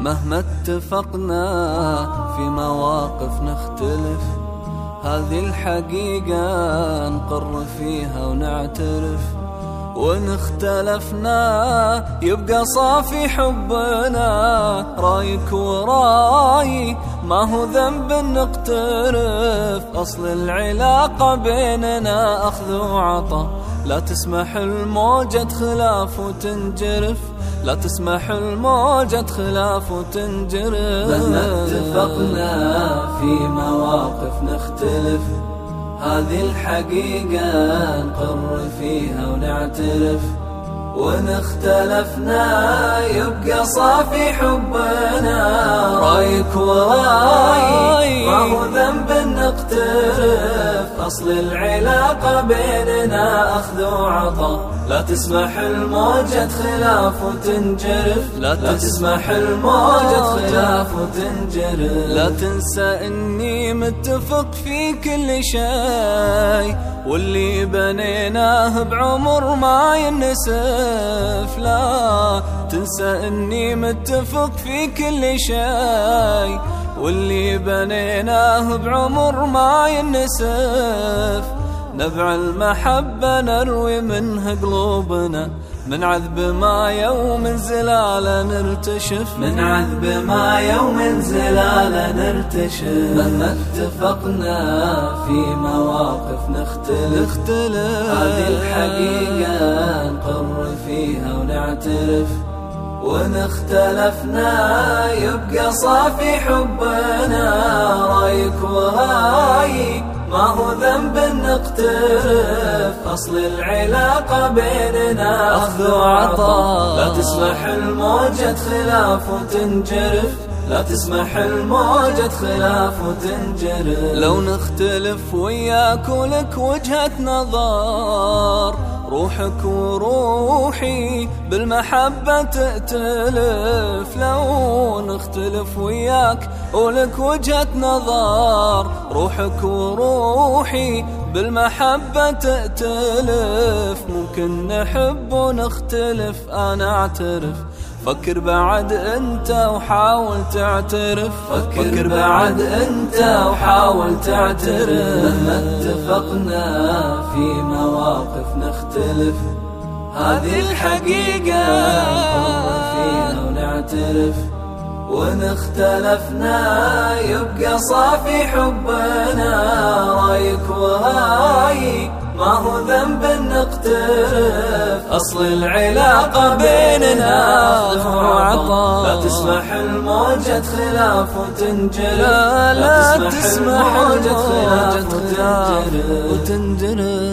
مهما اتفقنا في مواقف نختلف هذه الحقيقة نقر فيها ونعترف. وإن اختلفنا يبقى صافي حبنا رأيك ورأي ما هو ذنب نقترف. أصل العلاقة بيننا أخذ وعطا لا تسمح الموجة خلاف وتنجرف. لا تسمح الموجة خلاف وتنجرف مهما اتفقنا في مواقف نختلف. هذه الحقيقة نقر فيها ونعترف. وإن اختلفنا يبقى صافي حبنا. رأيك وراي ما هو ذنب نقترف أصل العلاقة بيننا أخذ وعطا لا تسمح الموجة خلاف وتنجرف. لا تسمح الموجة خلاف وتنجرف. لا تنسى إني متفق في كل شيء. واللي بنيناه بعمر ما ينسف. لا تنسى إني متفق في كل شيء. واللي بنيناه بعمر ما ينسف. نبع المحبة نروي منها قلوبنا. من عذب ما يوم زلالة نرتشف. من عذب ما يوم زلالة نرتشف. مهما اتفقنا في مواقف نختلف. نختلف. هذه الحقيقة نقر فيها ونعترف. وإن اختلفنا يبقى صافي حبنا. رأيك ورأيك ما هو ذنب نقترف. أصل العلاقة بيننا أخذ وعطاء. لا تسمح الموجة خلاف وتنجرف. لا تسمح الموجة خلاف وتنجرف. لو نختلف وياك ولك وجهة نظر روحك وروحي بالمحبة تأتلف لو نختلف وياك ولك وجهة نظر. روحك وروحي بالمحبة تأتلف. ممكن نحب ونختلف أنا أعترف. فكر بعد أنت وحاول تعترف. فكر, فكر بعد أنت وحاول تعترف. اتفقنا في مواقف نختلف. هذه الحقيقة فينا ونعترف. وإن اختلفنا يبقى صافي حبنا. رأيك ورايك ما هو ذنب نقترف. أصل العلاقة بيننا وعطاء. لا تسمح الموجة خلاف وتنجرف لا, لا تسمح الموجة خلاف وتنجرف